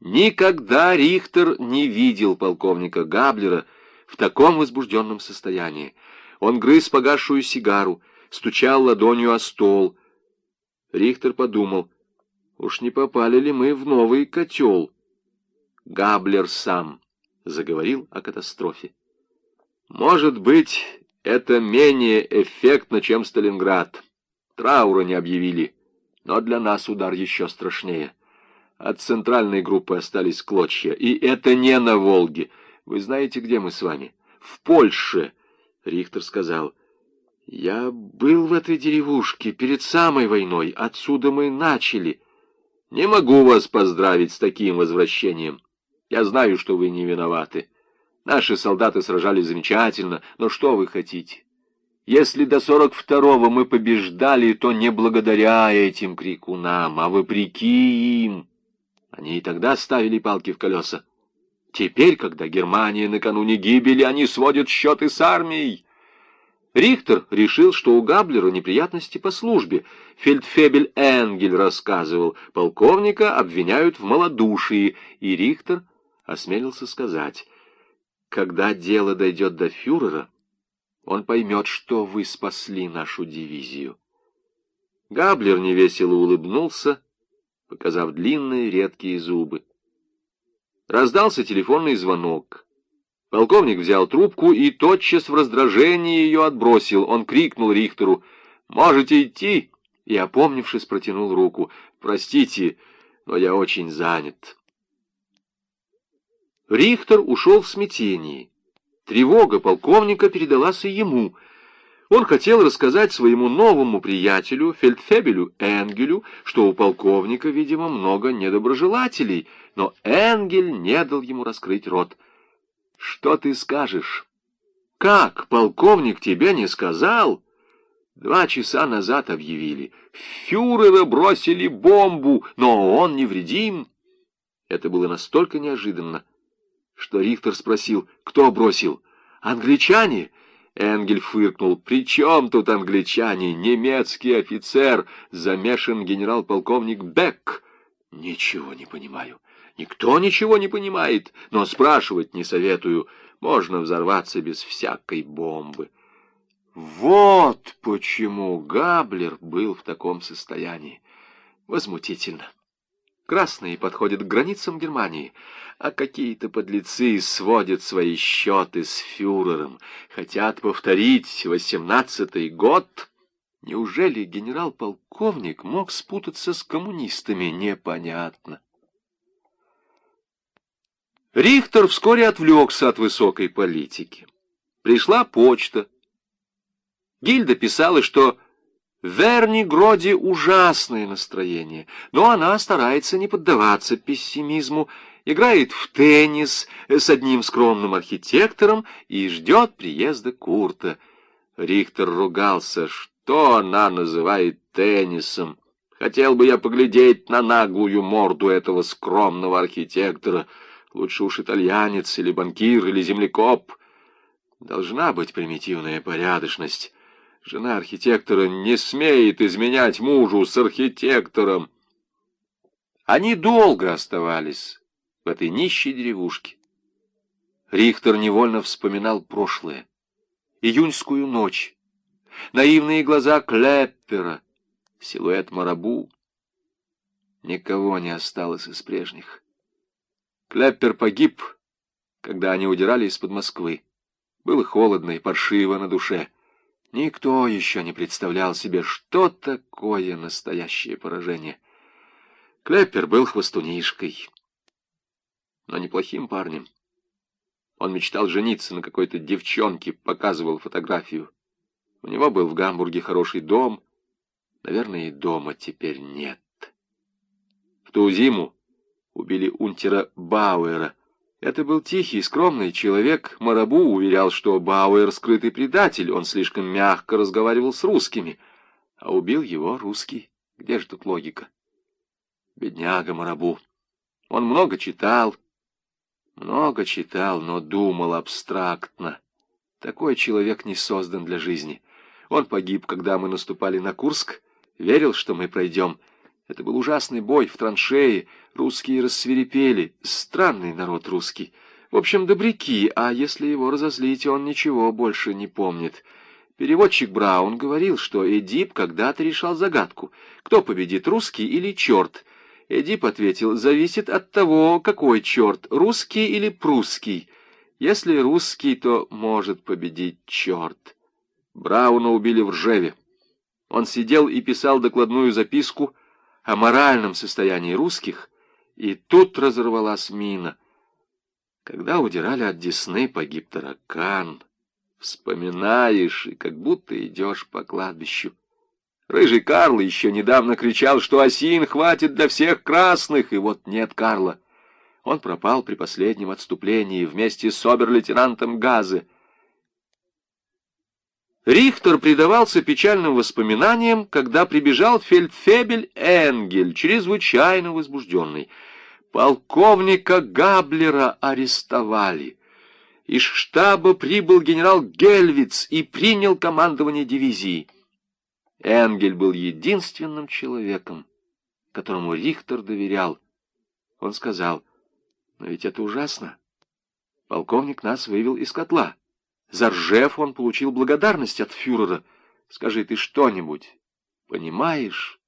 Никогда Рихтер не видел полковника Габлера в таком возбужденном состоянии. Он грыз погасшую сигару, стучал ладонью о стол. Рихтер подумал, уж не попали ли мы в новый котел? Габлер сам заговорил о катастрофе. Может быть, это менее эффектно, чем Сталинград. Траура не объявили, но для нас удар еще страшнее. От центральной группы остались клочья, и это не на Волге. Вы знаете, где мы с вами? В Польше, Рихтер сказал. Я был в этой деревушке перед самой войной, отсюда мы начали. Не могу вас поздравить с таким возвращением. Я знаю, что вы не виноваты. Наши солдаты сражались замечательно, но что вы хотите? Если до сорок второго мы побеждали, то не благодаря этим крикунам, а вопреки им. Они и тогда ставили палки в колеса. Теперь, когда Германия накануне гибели, они сводят счеты с армией. Рихтер решил, что у Габлера неприятности по службе. Фельдфебель Энгель рассказывал, полковника обвиняют в малодушии, и Рихтер осмелился сказать, когда дело дойдет до фюрера, он поймет, что вы спасли нашу дивизию. Габлер невесело улыбнулся, показав длинные редкие зубы. Раздался телефонный звонок. Полковник взял трубку и тотчас в раздражении ее отбросил. Он крикнул Рихтеру «Можете идти?» и, опомнившись, протянул руку. «Простите, но я очень занят». Рихтер ушел в смятении. Тревога полковника передалась и ему. Он хотел рассказать своему новому приятелю, фельдфебелю Энгелю, что у полковника, видимо, много недоброжелателей, но Энгель не дал ему раскрыть рот. «Что ты скажешь?» «Как, полковник тебе не сказал?» Два часа назад объявили. Фюрера бросили бомбу, но он невредим. Это было настолько неожиданно, что Рихтер спросил, кто бросил? Англичане? Энгель фыркнул. «При чем тут англичане? Немецкий офицер, замешан генерал-полковник Бек». «Ничего не понимаю. Никто ничего не понимает, но спрашивать не советую. Можно взорваться без всякой бомбы». Вот почему Габлер был в таком состоянии. Возмутительно. Красные подходят к границам Германии, а какие-то подлецы сводят свои счеты с фюрером, хотят повторить восемнадцатый год. Неужели генерал-полковник мог спутаться с коммунистами, непонятно. Рихтер вскоре отвлекся от высокой политики. Пришла почта. Гильда писала, что в Верни-Гроде ужасное настроение, но она старается не поддаваться пессимизму, играет в теннис с одним скромным архитектором и ждет приезда Курта. Рихтер ругался, что она называет теннисом. Хотел бы я поглядеть на наглую морду этого скромного архитектора. Лучше уж итальянец или банкир или землекоп. Должна быть примитивная порядочность. Жена архитектора не смеет изменять мужу с архитектором. Они долго оставались в этой нищей деревушке. Рихтер невольно вспоминал прошлое, июньскую ночь, наивные глаза Клеппера, силуэт Марабу. Никого не осталось из прежних. Клеппер погиб, когда они удирали из-под Москвы. Было холодно и паршиво на душе. Никто еще не представлял себе, что такое настоящее поражение. Клеппер был хвостунишкой, но неплохим парнем. Он мечтал жениться на какой-то девчонке, показывал фотографию. У него был в Гамбурге хороший дом. Наверное, и дома теперь нет. В ту зиму убили унтера Бауэра, это был тихий, скромный человек. Марабу уверял, что Бауэр — скрытый предатель, он слишком мягко разговаривал с русскими. А убил его русский. Где же тут логика? Бедняга Марабу. Он много читал, много читал, но думал абстрактно. Такой человек не создан для жизни. Он погиб, когда мы наступали на Курск, верил, что мы пройдем. Это был ужасный бой в траншее, русские рассверепели, странный народ русский. В общем, добряки, а если его разозлить, он ничего больше не помнит. Переводчик Браун говорил, что Эдип когда-то решал загадку, кто победит, русский или черт. Эдип ответил, зависит от того, какой черт, русский или прусский. Если русский, то может победить черт. Брауна убили в Ржеве. Он сидел и писал докладную записку о моральном состоянии русских, и тут разорвалась мина. Когда удирали от Десны, погиб таракан. Вспоминаешь, и как будто идешь по кладбищу. Рыжий Карл еще недавно кричал, что осин хватит для всех красных, и вот нет Карла. Он пропал при последнем отступлении вместе с обер-лейтенантом Газе. Рихтер предавался печальным воспоминаниям, когда прибежал фельдфебель Энгель, чрезвычайно возбужденный. Полковника Габлера арестовали. Из штаба прибыл генерал Гельвиц и принял командование дивизии. Энгель был единственным человеком, которому Рихтер доверял. Он сказал, но ведь это ужасно. Полковник нас вывел из котла. За Ржев он получил благодарность от фюрера. Скажи, ты что-нибудь понимаешь?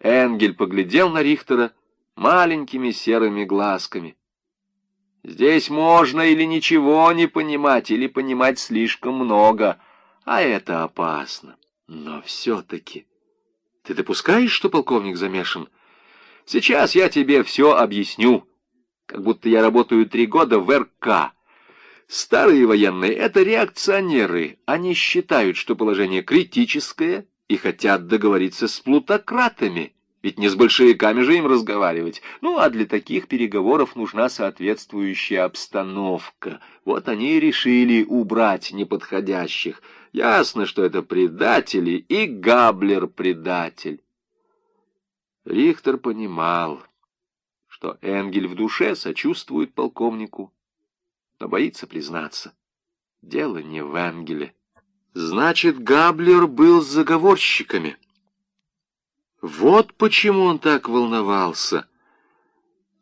Энгель поглядел на Рихтера маленькими серыми глазками. Здесь можно или ничего не понимать, или понимать слишком много, а это опасно. Но все-таки... Ты допускаешь, что полковник замешан? Сейчас я тебе все объясню как будто я работаю три года в РК. Старые военные — это реакционеры. Они считают, что положение критическое и хотят договориться с плутократами. Ведь не с большевиками же им разговаривать. Ну, а для таких переговоров нужна соответствующая обстановка. Вот они и решили убрать неподходящих. Ясно, что это предатели, и Габлер предатель. Рихтер понимал что Энгель в душе сочувствует полковнику, но боится признаться. Дело не в Энгеле. Значит, Габлер был с заговорщиками. Вот почему он так волновался.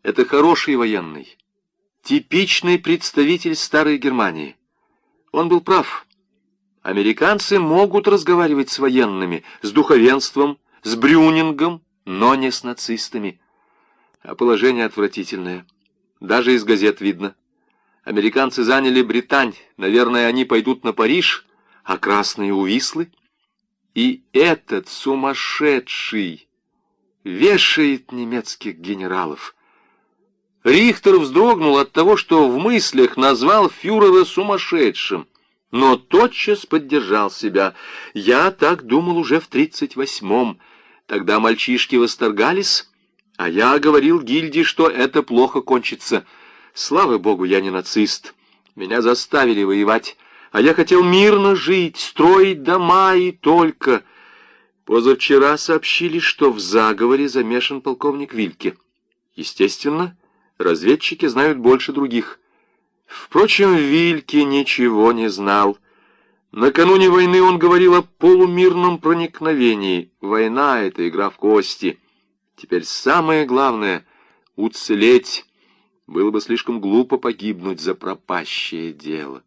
Это хороший военный, типичный представитель старой Германии. Он был прав. Американцы могут разговаривать с военными, с духовенством, с Брюнингом, но не с нацистами. А положение отвратительное. Даже из газет видно. Американцы заняли Британь. Наверное, они пойдут на Париж, а красные увислы. И этот сумасшедший вешает немецких генералов. Рихтер вздрогнул от того, что в мыслях назвал фюрера сумасшедшим, но тотчас поддержал себя. Я так думал уже в тридцать восьмом. Тогда мальчишки восторгались, а я говорил гильдии, что это плохо кончится. Слава богу, я не нацист. Меня заставили воевать, а я хотел мирно жить, строить дома и только... Позавчера сообщили, что в заговоре замешан полковник Вильке. Естественно, разведчики знают больше других. Впрочем, Вильке ничего не знал. Накануне войны он говорил о полумирном проникновении. Война — это игра в кости. Теперь самое главное — уцелеть. Было бы слишком глупо погибнуть за пропащее дело.